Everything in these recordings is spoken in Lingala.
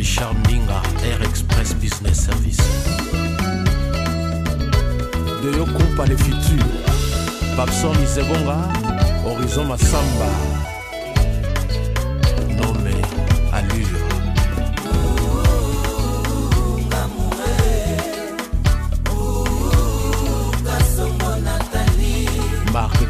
richard Minga, air express business service de Yoko le futur babson isebonga. horizon masamba Nommé allure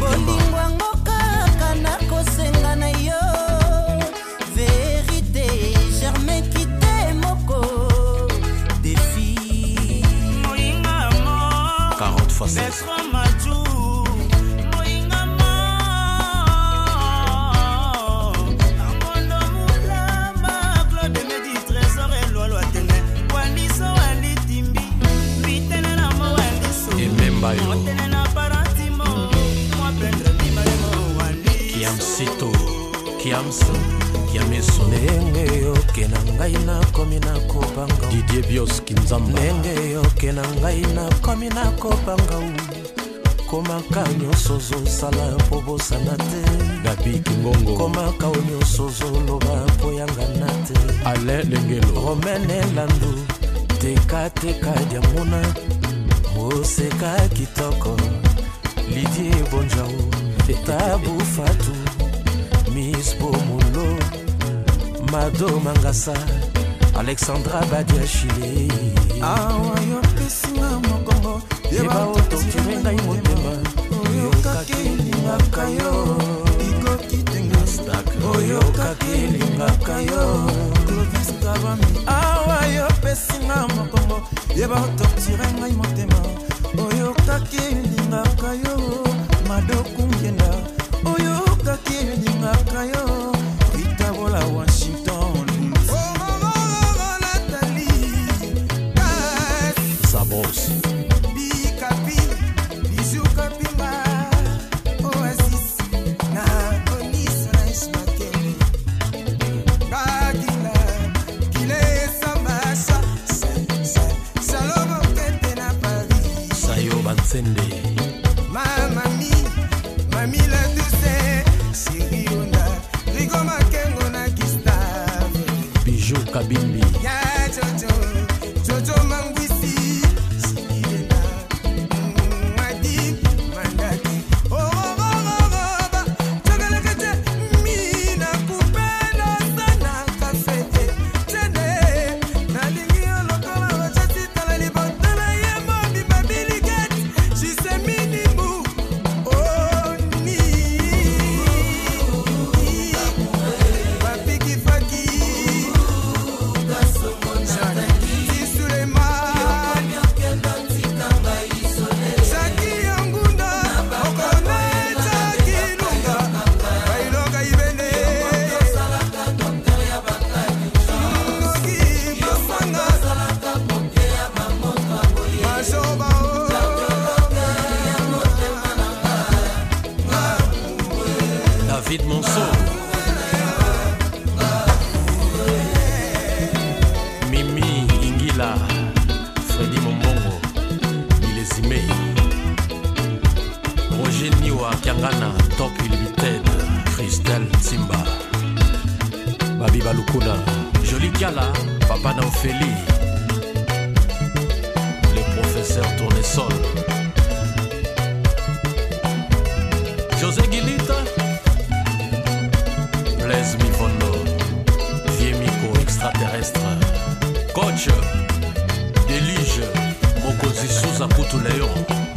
But kiamso kiamiso e ndenge yoke na ngai nakomi nakobanga didie bioski nzamba ndenge yoke na ngai nakomi nakobanga komaka nyonso ozosala po bosana te gabiki ngongo komaka o nyonso ozoloba po yangana te ale lengelo romene landu tekateka diamona moseka kitoko lidie bonjau tabufatu miss bomolo mado mangasa alexandra badiachile awa yo pesinga mokongo yeba otokire ngai motema oyokaki elingaka yo ikoki tengastak oyokaki elingaka yo clovis kabami awa yo pesinga mokongo yeba otokire ngai motema oyokaki elingaka yo madoku Ophélie, le professeur Tournesol. José Guilita, Blaise Mivono vieux micro extraterrestre, coach, délige, Mokozi Sousa